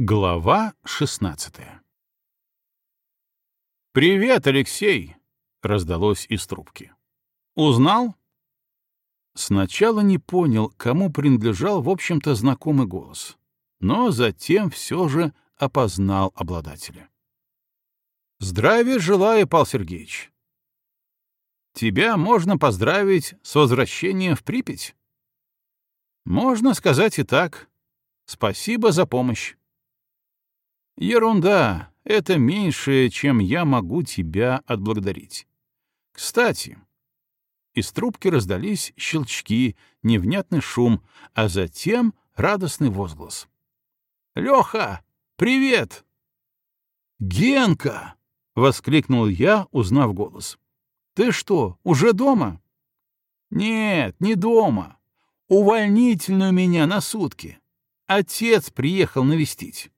Глава 16 «Привет, Алексей!» — раздалось из трубки. «Узнал?» Сначала не понял, кому принадлежал, в общем-то, знакомый голос, но затем все же опознал обладателя. «Здравия желаю, Пал Сергеевич!» «Тебя можно поздравить с возвращением в Припять?» «Можно сказать и так. Спасибо за помощь». Ерунда, это меньшее, чем я могу тебя отблагодарить. Кстати, из трубки раздались щелчки, невнятный шум, а затем радостный возглас. «Леха, привет!» «Генка!» — воскликнул я, узнав голос. «Ты что, уже дома?» «Нет, не дома. Увольнительную меня на сутки. Отец приехал навестить».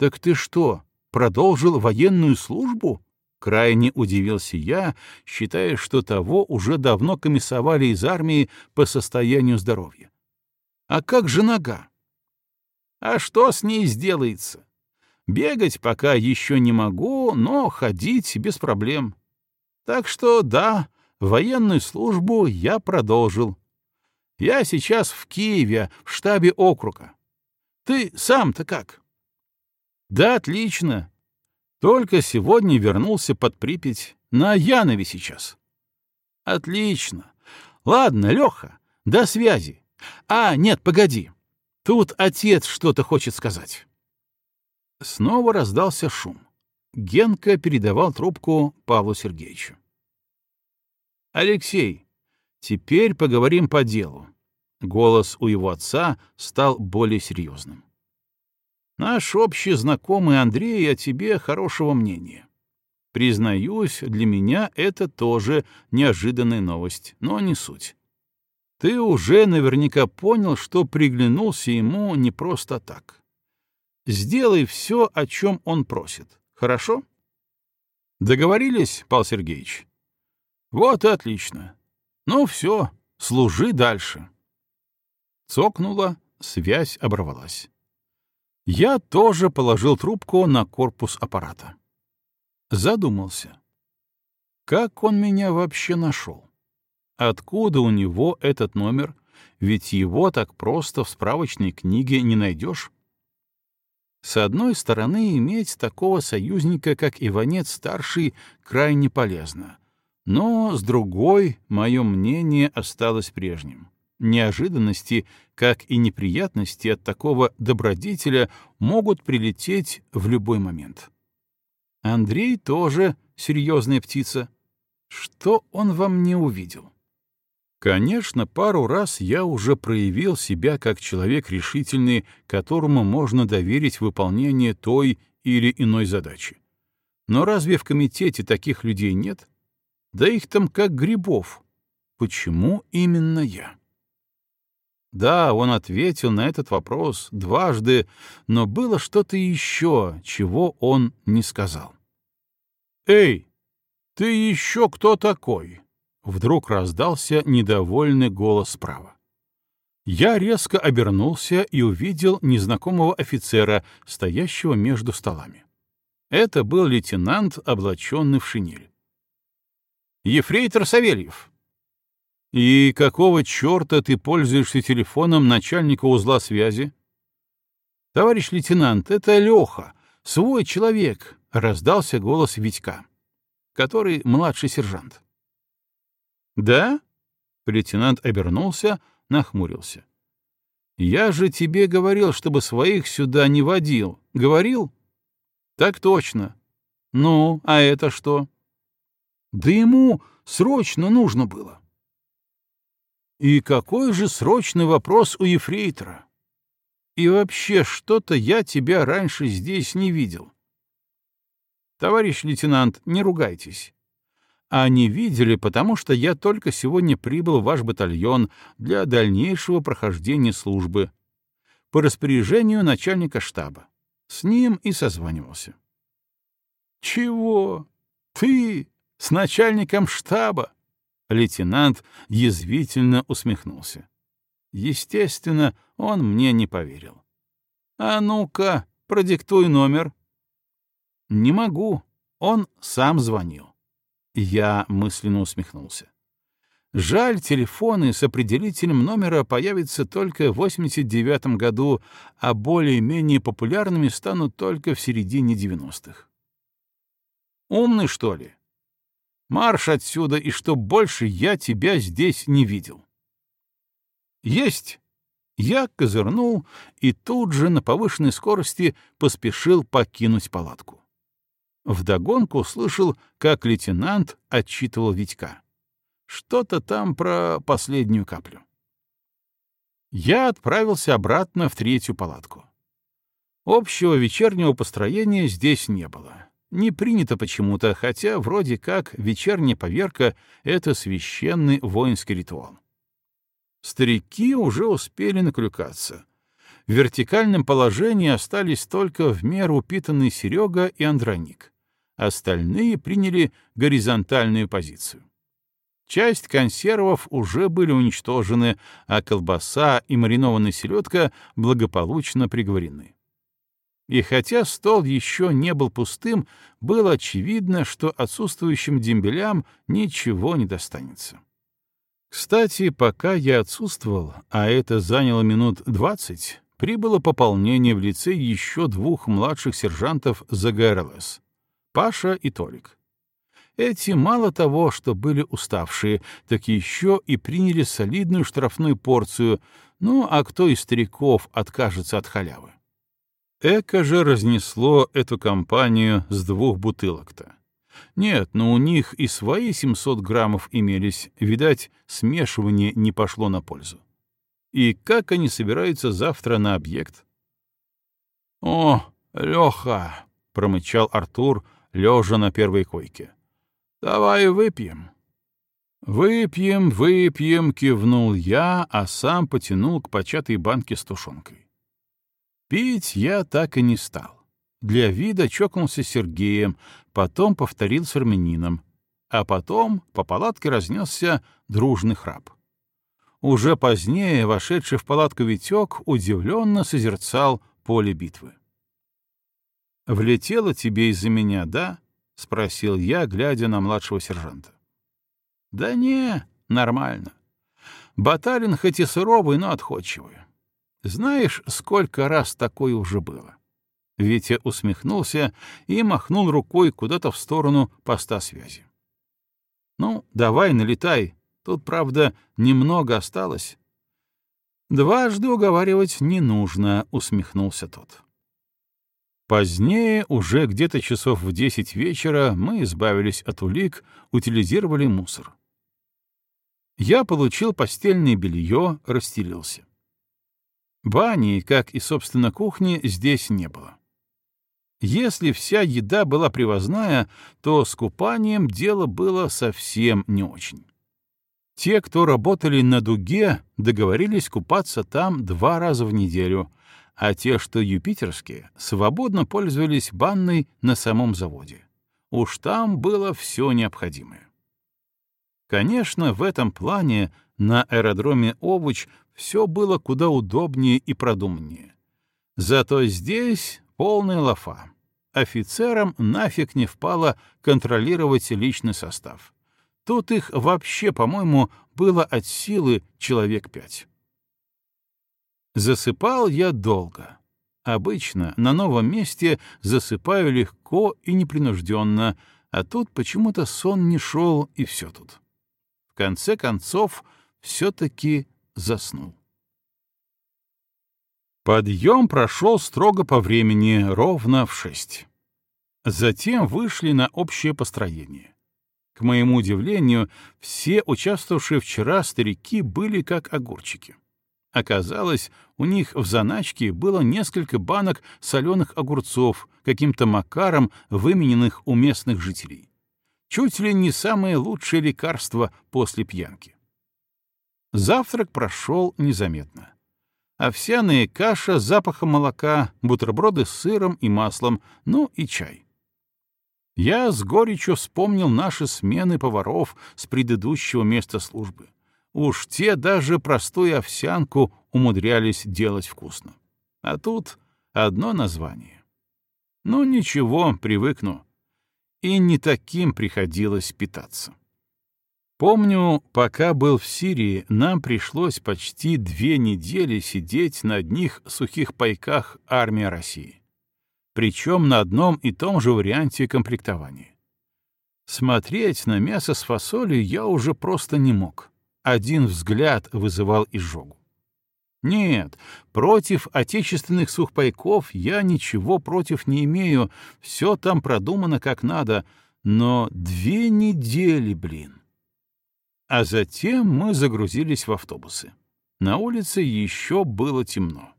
«Так ты что, продолжил военную службу?» Крайне удивился я, считая, что того уже давно комиссовали из армии по состоянию здоровья. «А как же нога?» «А что с ней сделается? Бегать пока еще не могу, но ходить без проблем. Так что да, военную службу я продолжил. Я сейчас в Киеве, в штабе округа. Ты сам-то как?» Да, отлично. Только сегодня вернулся под Припять. На Янове сейчас. Отлично. Ладно, Леха, до связи. А, нет, погоди. Тут отец что-то хочет сказать. Снова раздался шум. Генка передавал трубку Павлу Сергеевичу. «Алексей, теперь поговорим по делу». Голос у его отца стал более серьезным. Наш общий знакомый Андрей о тебе хорошего мнения. Признаюсь, для меня это тоже неожиданная новость, но не суть. Ты уже наверняка понял, что приглянулся ему не просто так. Сделай все, о чем он просит. Хорошо? Договорились, Пал Сергеевич? Вот и отлично. Ну все, служи дальше. Цокнула, связь оборвалась. Я тоже положил трубку на корпус аппарата. Задумался. Как он меня вообще нашел? Откуда у него этот номер? Ведь его так просто в справочной книге не найдешь. С одной стороны, иметь такого союзника, как Иванец-старший, крайне полезно. Но с другой, мое мнение осталось прежним. Неожиданности, как и неприятности от такого добродетеля могут прилететь в любой момент. Андрей тоже серьезная птица. Что он во мне увидел? Конечно, пару раз я уже проявил себя как человек решительный, которому можно доверить выполнение той или иной задачи. Но разве в комитете таких людей нет? Да их там как грибов. Почему именно я? Да, он ответил на этот вопрос дважды, но было что-то еще, чего он не сказал. «Эй, ты еще кто такой?» Вдруг раздался недовольный голос справа. Я резко обернулся и увидел незнакомого офицера, стоящего между столами. Это был лейтенант, облаченный в шинель. «Ефрейтор Савельев», «И какого черта ты пользуешься телефоном начальника узла связи?» «Товарищ лейтенант, это Леха, свой человек», — раздался голос Витька, который младший сержант. «Да?» — лейтенант обернулся, нахмурился. «Я же тебе говорил, чтобы своих сюда не водил. Говорил?» «Так точно. Ну, а это что?» «Да ему срочно нужно было». И какой же срочный вопрос у ефрейтора? И вообще, что-то я тебя раньше здесь не видел. Товарищ лейтенант, не ругайтесь. А не видели, потому что я только сегодня прибыл в ваш батальон для дальнейшего прохождения службы. По распоряжению начальника штаба. С ним и созванивался. Чего? Ты с начальником штаба? Лейтенант язвительно усмехнулся. Естественно, он мне не поверил. А ну-ка, продиктуй номер. Не могу. Он сам звонил. Я мысленно усмехнулся. Жаль, телефоны с определителем номера появятся только в 89 году, а более-менее популярными станут только в середине 90-х. Умный, что ли? Марш отсюда, и чтоб больше я тебя здесь не видел. Есть! Я козырнул и тут же на повышенной скорости поспешил покинуть палатку. Вдогонку слышал, как лейтенант отчитывал Витька. Что-то там про последнюю каплю. Я отправился обратно в третью палатку. Общего вечернего построения здесь не было. Не принято почему-то, хотя вроде как вечерняя поверка — это священный воинский ритуал. Старики уже успели наклюкаться. В вертикальном положении остались только в меру упитанный Серега и Андроник. Остальные приняли горизонтальную позицию. Часть консервов уже были уничтожены, а колбаса и маринованная селедка благополучно приговорены. И хотя стол еще не был пустым, было очевидно, что отсутствующим дембелям ничего не достанется. Кстати, пока я отсутствовал, а это заняло минут двадцать, прибыло пополнение в лице еще двух младших сержантов ЗГРЛС — Паша и Толик. Эти мало того, что были уставшие, так еще и приняли солидную штрафную порцию, ну а кто из стариков откажется от халявы? Эко же разнесло эту компанию с двух бутылок-то. Нет, но у них и свои 700 граммов имелись, видать, смешивание не пошло на пользу. И как они собираются завтра на объект? — О, Леха! — промычал Артур, лежа на первой койке. Давай выпьем. Выпьем, выпьем, кивнул я, а сам потянул к початой банке с тушенкой. Пить я так и не стал. Для вида чокнулся Сергеем, потом повторил с армянином, а потом по палатке разнесся дружный храп. Уже позднее вошедший в палатку Витек удивленно созерцал поле битвы. «Влетело тебе из-за меня, да?» — спросил я, глядя на младшего сержанта. «Да не, нормально. Баталин хоть и суровый, но отходчивый. Знаешь, сколько раз такое уже было?» Витя усмехнулся и махнул рукой куда-то в сторону поста связи. «Ну, давай, налетай. Тут, правда, немного осталось». «Дважды уговаривать не нужно», — усмехнулся тот. Позднее, уже где-то часов в десять вечера, мы избавились от улик, утилизировали мусор. Я получил постельное белье, расстелился. Бани, как и, собственно, кухни, здесь не было. Если вся еда была привозная, то с купанием дело было совсем не очень. Те, кто работали на дуге, договорились купаться там два раза в неделю, а те, что юпитерские, свободно пользовались банной на самом заводе. Уж там было все необходимое. Конечно, в этом плане на аэродроме Овуч все было куда удобнее и продуманнее. Зато здесь полная лафа. Офицерам нафиг не впало контролировать личный состав. Тут их вообще, по-моему, было от силы человек пять. Засыпал я долго. Обычно на новом месте засыпаю легко и непринужденно, а тут почему-то сон не шел, и все тут. В конце концов, все-таки заснул. Подъем прошел строго по времени, ровно в шесть. Затем вышли на общее построение. К моему удивлению, все участвовавшие вчера старики были как огурчики. Оказалось, у них в заначке было несколько банок соленых огурцов, каким-то макаром вымененных у местных жителей. Чуть ли не самое лучшее лекарство после пьянки. Завтрак прошел незаметно. Овсяная каша с запахом молока, бутерброды с сыром и маслом, ну и чай. Я с горечью вспомнил наши смены поваров с предыдущего места службы. Уж те даже простую овсянку умудрялись делать вкусно. А тут Одно название. Ну ничего, привыкну. И не таким приходилось питаться. Помню, пока был в Сирии, нам пришлось почти две недели сидеть на одних сухих пайках армии России. Причем на одном и том же варианте комплектования. Смотреть на мясо с фасолью я уже просто не мог. Один взгляд вызывал изжогу. Нет, против отечественных сухпайков я ничего против не имею, все там продумано как надо, но две недели, блин. А затем мы загрузились в автобусы. На улице еще было темно.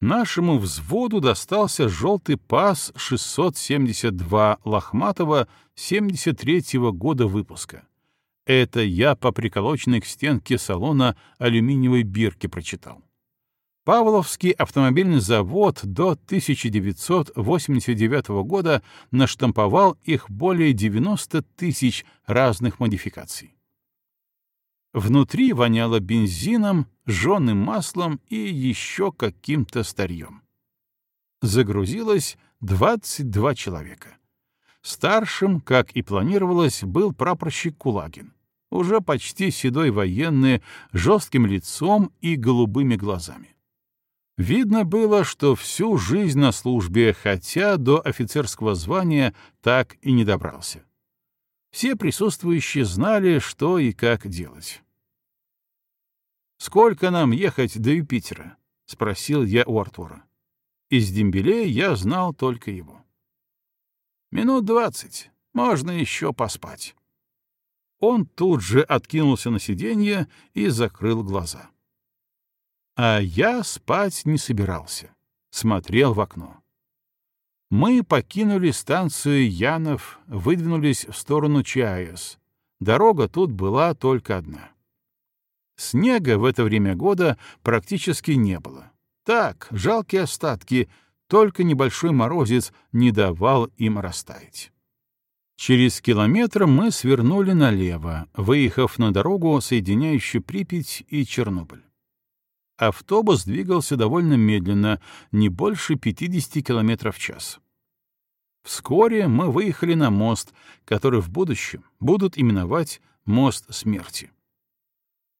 Нашему взводу достался желтый пас 672 Лохматова 73-го года выпуска — это я по приколоченной к стенке салона алюминиевой бирки прочитал. Павловский автомобильный завод до 1989 года наштамповал их более 90 тысяч разных модификаций. Внутри воняло бензином, жженым маслом и еще каким-то старьем. Загрузилось 22 человека. Старшим, как и планировалось, был прапорщик Кулагин, уже почти седой военный, жестким лицом и голубыми глазами. Видно было, что всю жизнь на службе, хотя до офицерского звания так и не добрался. Все присутствующие знали, что и как делать. «Сколько нам ехать до Юпитера?» — спросил я у Артура. Из дембелей я знал только его. Минут двадцать. Можно еще поспать. Он тут же откинулся на сиденье и закрыл глаза. А я спать не собирался. Смотрел в окно. Мы покинули станцию Янов, выдвинулись в сторону Чаес. Дорога тут была только одна. Снега в это время года практически не было. Так, жалкие остатки — только небольшой морозец не давал им растаять. Через километр мы свернули налево, выехав на дорогу, соединяющую Припять и Чернобыль. Автобус двигался довольно медленно, не больше 50 км в час. Вскоре мы выехали на мост, который в будущем будут именовать «Мост смерти».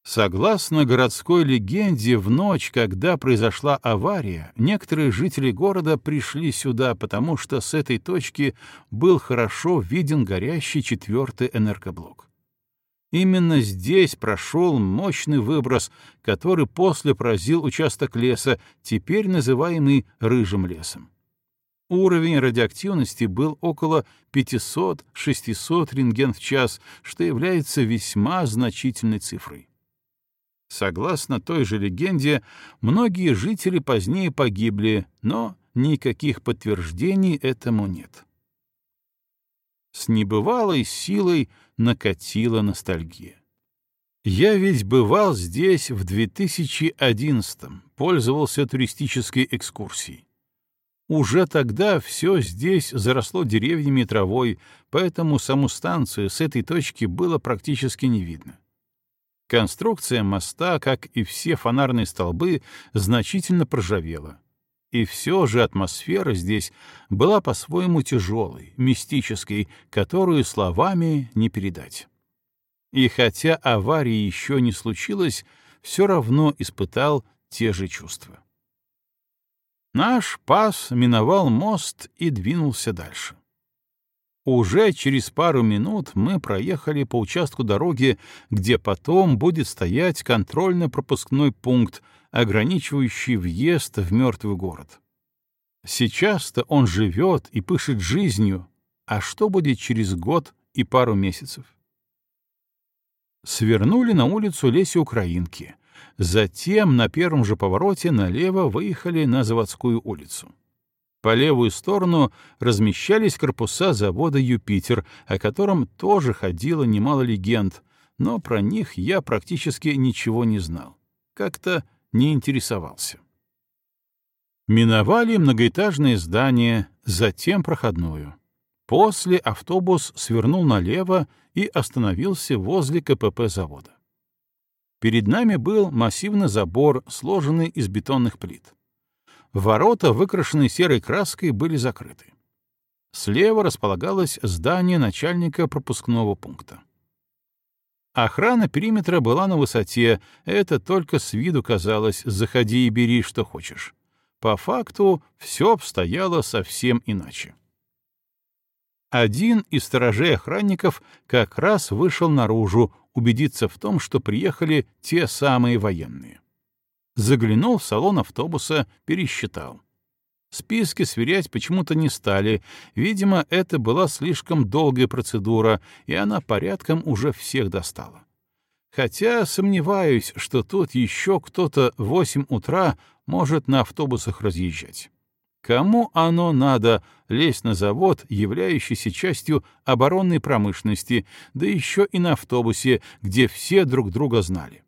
Согласно городской легенде, в ночь, когда произошла авария, некоторые жители города пришли сюда, потому что с этой точки был хорошо виден горящий четвертый энергоблок. Именно здесь прошел мощный выброс, который после поразил участок леса, теперь называемый Рыжим лесом. Уровень радиоактивности был около 500-600 рентген в час, что является весьма значительной цифрой. Согласно той же легенде, многие жители позднее погибли, но никаких подтверждений этому нет. С небывалой силой накатила ностальгия. Я ведь бывал здесь в 2011-м, пользовался туристической экскурсией. Уже тогда все здесь заросло деревьями и травой, поэтому саму станцию с этой точки было практически не видно. Конструкция моста, как и все фонарные столбы, значительно проржавела. И все же атмосфера здесь была по-своему тяжелой, мистической, которую словами не передать. И хотя аварии еще не случилось, все равно испытал те же чувства. Наш пас миновал мост и двинулся дальше. Уже через пару минут мы проехали по участку дороги, где потом будет стоять контрольно-пропускной пункт, ограничивающий въезд в мертвый город. Сейчас-то он живет и пышет жизнью, а что будет через год и пару месяцев? Свернули на улицу Леси Украинки, затем на первом же повороте налево выехали на Заводскую улицу. По левую сторону размещались корпуса завода «Юпитер», о котором тоже ходило немало легенд, но про них я практически ничего не знал. Как-то не интересовался. Миновали многоэтажное здание, затем проходную. После автобус свернул налево и остановился возле КПП завода. Перед нами был массивный забор, сложенный из бетонных плит. Ворота, выкрашенные серой краской, были закрыты. Слева располагалось здание начальника пропускного пункта. Охрана периметра была на высоте, это только с виду казалось «заходи и бери, что хочешь». По факту все обстояло совсем иначе. Один из сторожей охранников как раз вышел наружу убедиться в том, что приехали те самые военные. Заглянул в салон автобуса, пересчитал. Списки сверять почему-то не стали. Видимо, это была слишком долгая процедура, и она порядком уже всех достала. Хотя сомневаюсь, что тут еще кто-то в восемь утра может на автобусах разъезжать. Кому оно надо лезть на завод, являющийся частью оборонной промышленности, да еще и на автобусе, где все друг друга знали?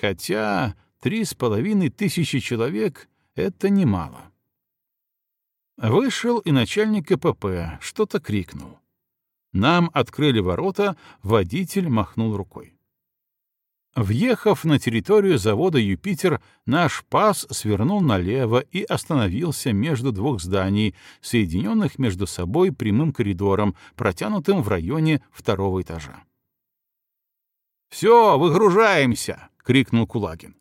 Хотя три с половиной тысячи человек — это немало. Вышел и начальник КПП, что-то крикнул. Нам открыли ворота, водитель махнул рукой. Въехав на территорию завода «Юпитер», наш пас свернул налево и остановился между двух зданий, соединенных между собой прямым коридором, протянутым в районе второго этажа. «Все, выгружаемся!» — крикнул Кулагин.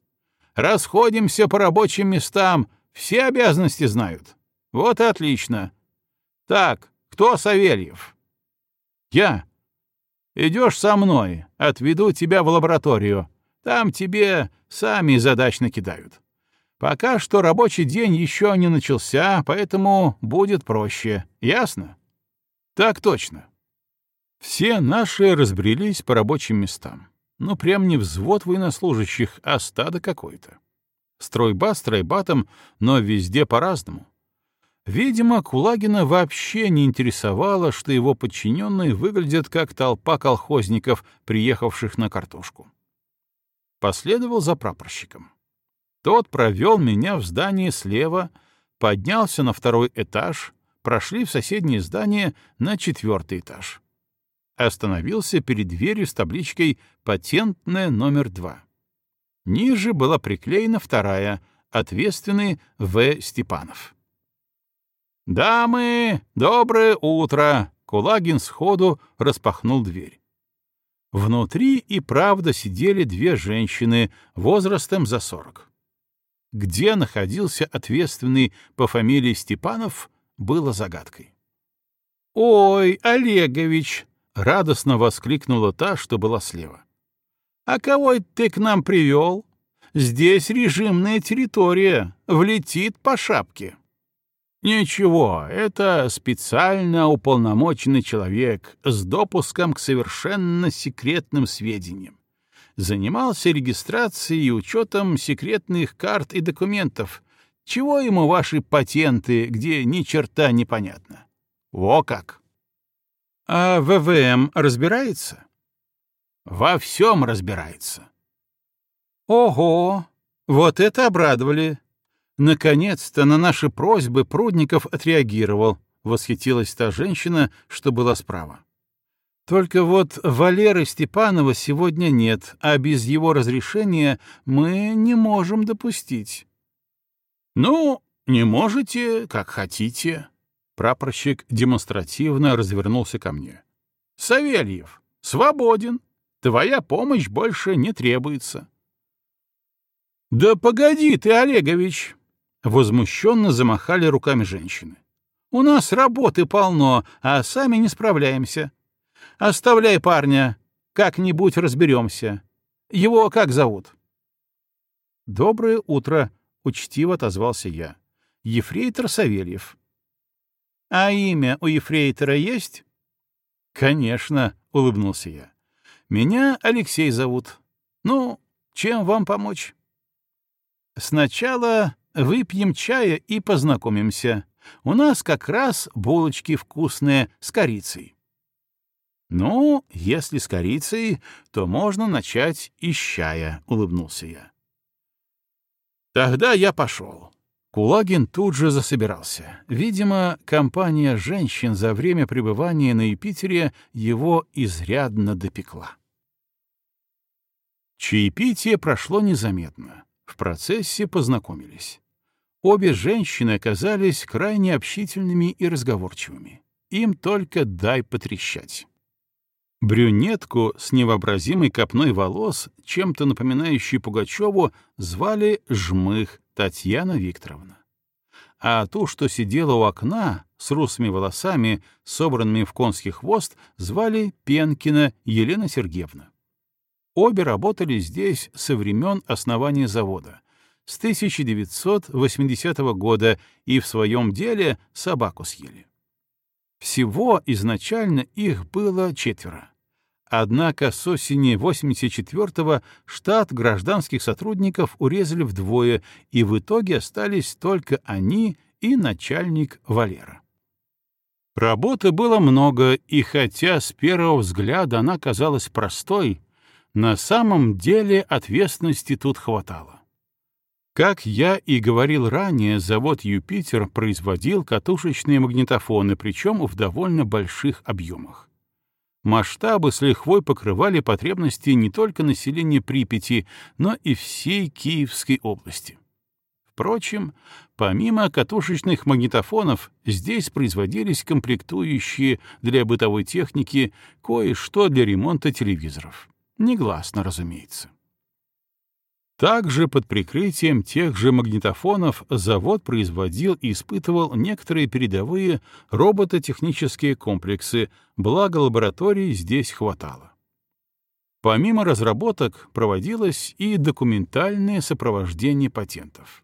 «Расходимся по рабочим местам, все обязанности знают. Вот и отлично. Так, кто Савельев? Я. Идешь со мной, отведу тебя в лабораторию. Там тебе сами задач накидают. Пока что рабочий день еще не начался, поэтому будет проще. Ясно? Так точно. Все наши разбрелись по рабочим местам. Ну, прям не взвод военнослужащих, а стадо какое-то. Стройба стройбатом, но везде по-разному. Видимо, Кулагина вообще не интересовало, что его подчиненные выглядят как толпа колхозников, приехавших на картошку. Последовал за прапорщиком. Тот провел меня в здание слева, поднялся на второй этаж, прошли в соседнее здание на четвертый этаж. Остановился перед дверью с табличкой «Патентная номер два». Ниже была приклеена вторая, ответственный В. Степанов. «Дамы, доброе утро!» Кулагин сходу распахнул дверь. Внутри и правда сидели две женщины возрастом за сорок. Где находился ответственный по фамилии Степанов, было загадкой. «Ой, Олегович!» — радостно воскликнула та, что была слева. «А кого ты к нам привел? Здесь режимная территория, влетит по шапке». Ничего, это специально уполномоченный человек с допуском к совершенно секретным сведениям. Занимался регистрацией и учетом секретных карт и документов. Чего ему ваши патенты, где ни черта непонятно? Во как! А ВВМ разбирается? Во всем разбирается. Ого! Вот это обрадовали! Наконец-то на наши просьбы Прудников отреагировал, восхитилась та женщина, что была справа. Только вот Валеры Степанова сегодня нет, а без его разрешения мы не можем допустить. Ну, не можете, как хотите. Прапорщик демонстративно развернулся ко мне. Савельев, свободен. Твоя помощь больше не требуется. Да погоди ты, Олегович, Возмущенно замахали руками женщины. «У нас работы полно, а сами не справляемся. Оставляй парня, как-нибудь разберемся. Его как зовут?» «Доброе утро», — учтиво отозвался я. «Ефрейтор Савельев». «А имя у ефрейтора есть?» «Конечно», — улыбнулся я. «Меня Алексей зовут. Ну, чем вам помочь?» «Сначала Выпьем чая и познакомимся. У нас как раз булочки вкусные с корицей. Ну, если с корицей, то можно начать и с чая, улыбнулся я. Тогда я пошел. Кулагин тут же засобирался. Видимо, компания женщин за время пребывания на Юпитере его изрядно допекла. Чаепитие прошло незаметно. В процессе познакомились. Обе женщины оказались крайне общительными и разговорчивыми. Им только дай потрещать. Брюнетку с невообразимой копной волос, чем-то напоминающей Пугачеву, звали Жмых Татьяна Викторовна. А ту, что сидела у окна, с русыми волосами, собранными в конский хвост, звали Пенкина Елена Сергеевна. Обе работали здесь со времен основания завода, с 1980 года, и в своем деле собаку съели. Всего изначально их было четверо. Однако с осени 84-го штат гражданских сотрудников урезали вдвое, и в итоге остались только они и начальник Валера. Работы было много, и хотя с первого взгляда она казалась простой, на самом деле ответственности тут хватало. Как я и говорил ранее, завод «Юпитер» производил катушечные магнитофоны, причем в довольно больших объемах. Масштабы с лихвой покрывали потребности не только населения Припяти, но и всей Киевской области. Впрочем, помимо катушечных магнитофонов, здесь производились комплектующие для бытовой техники кое-что для ремонта телевизоров. Негласно, разумеется. Также под прикрытием тех же магнитофонов завод производил и испытывал некоторые передовые робототехнические комплексы, благо лабораторий здесь хватало. Помимо разработок проводилось и документальное сопровождение патентов.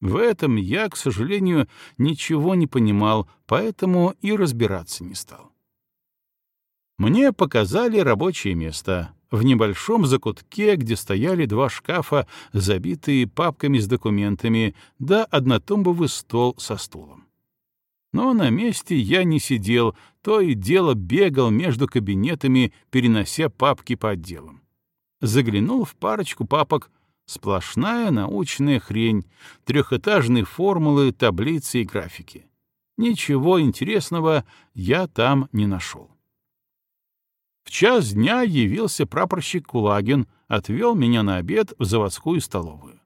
В этом я, к сожалению, ничего не понимал, поэтому и разбираться не стал. Мне показали рабочее место, в небольшом закутке, где стояли два шкафа, забитые папками с документами, да однотумбовый стол со стулом. Но на месте я не сидел, то и дело бегал между кабинетами, перенося папки по отделам. Заглянул в парочку папок — сплошная научная хрень, трехэтажные формулы, таблицы и графики. Ничего интересного я там не нашел. В час дня явился прапорщик Кулагин, отвел меня на обед в заводскую столовую.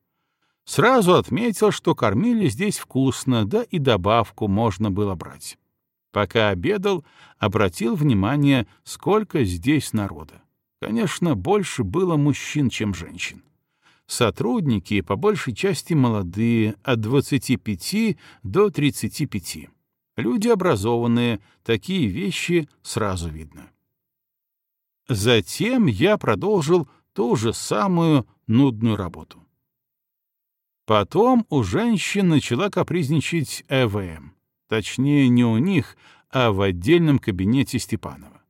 Сразу отметил, что кормили здесь вкусно, да и добавку можно было брать. Пока обедал, обратил внимание, сколько здесь народа. Конечно, больше было мужчин, чем женщин. Сотрудники, по большей части молодые, от 25 до 35. Люди образованные, такие вещи сразу видно. Затем я продолжил ту же самую нудную работу. Потом у женщин начала капризничать ЭВМ. Точнее, не у них, а в отдельном кабинете Степанова.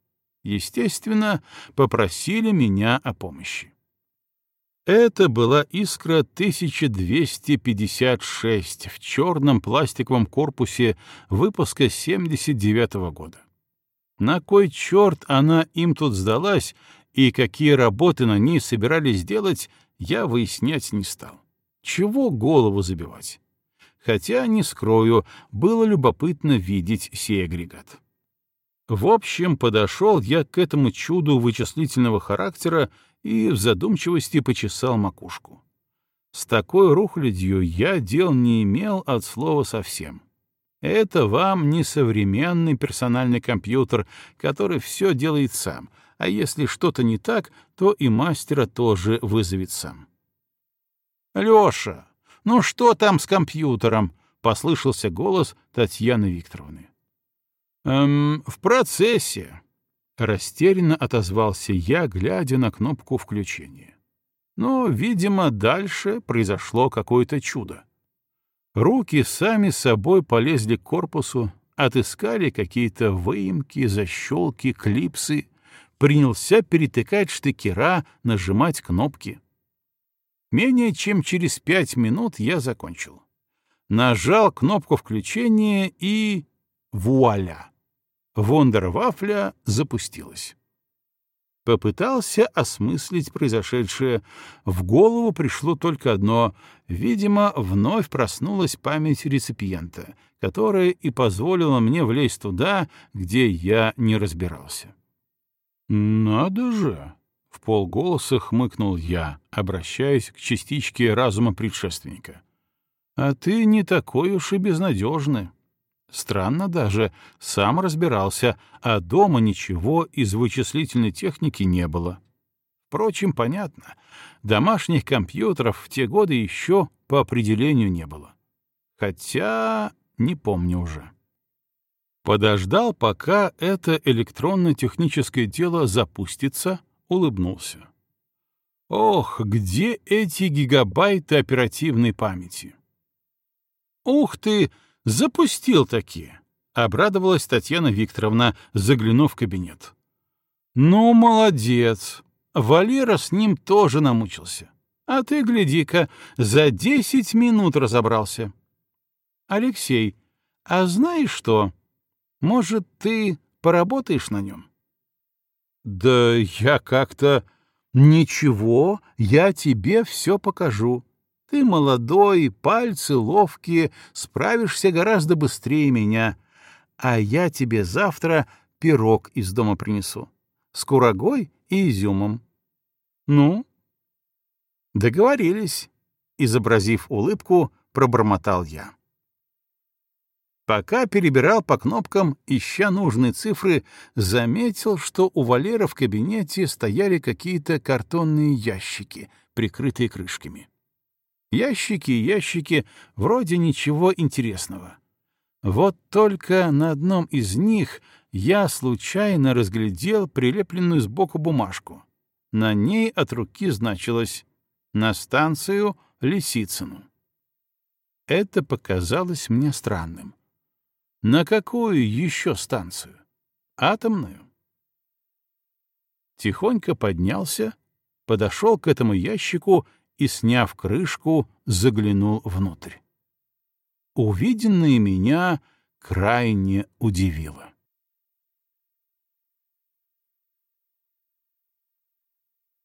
Естественно, попросили меня о помощи. Это была искра 1256 в черном пластиковом корпусе выпуска 79 -го года. На кой черт она им тут сдалась и какие работы на ней собирались делать, я выяснять не стал. Чего голову забивать? Хотя, не скрою, было любопытно видеть сей агрегат. В общем, подошел я к этому чуду вычислительного характера и в задумчивости почесал макушку. С такой рухлядью я дел не имел от слова совсем. Это вам не современный персональный компьютер, который все делает сам, а если что-то не так, то и мастера тоже вызовет сам. «Леша, ну что там с компьютером?» — послышался голос Татьяны Викторовны. «Эм, в процессе», — растерянно отозвался я, глядя на кнопку включения. Но, видимо, дальше произошло какое-то чудо. Руки сами собой полезли к корпусу, отыскали какие-то выемки, защелки, клипсы, принялся перетыкать штыкера, нажимать кнопки. Менее чем через пять минут я закончил. Нажал кнопку включения и... вуаля! Вондервафля запустилась. Попытался осмыслить произошедшее. В голову пришло только одно. Видимо, вновь проснулась память реципиента, которая и позволила мне влезть туда, где я не разбирался. «Надо же!» — в полголоса хмыкнул я, обращаясь к частичке разума предшественника. А ты не такой уж и безнадежный. Странно даже, сам разбирался, а дома ничего из вычислительной техники не было. Впрочем, понятно, домашних компьютеров в те годы еще по определению не было. Хотя не помню уже. Подождал, пока это электронно-техническое дело запустится, улыбнулся. Ох, где эти гигабайты оперативной памяти? Ух ты, запустил такие! Обрадовалась Татьяна Викторовна, заглянув в кабинет. Ну, молодец. Валера с ним тоже намучился. А ты, гляди-ка, за десять минут разобрался. Алексей, а знаешь что? Может, ты поработаешь на нем? Да я как-то... Ничего, я тебе все покажу. Ты молодой, пальцы ловкие, справишься гораздо быстрее меня. А я тебе завтра пирог из дома принесу. С курагой и изюмом. Ну? Договорились. Изобразив улыбку, пробормотал я. Пока перебирал по кнопкам, ища нужные цифры, заметил, что у Валера в кабинете стояли какие-то картонные ящики, прикрытые крышками. Ящики ящики, вроде ничего интересного. Вот только на одном из них я случайно разглядел прилепленную сбоку бумажку. На ней от руки значилось «На станцию Лисицыну». Это показалось мне странным. На какую еще станцию? Атомную? Тихонько поднялся, подошел к этому ящику и, сняв крышку, заглянул внутрь. Увиденное меня крайне удивило.